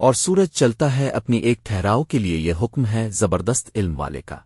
اور سورج چلتا ہے اپنی ایک ٹھہراؤ کے لیے یہ حکم ہے زبردست علم والے کا۔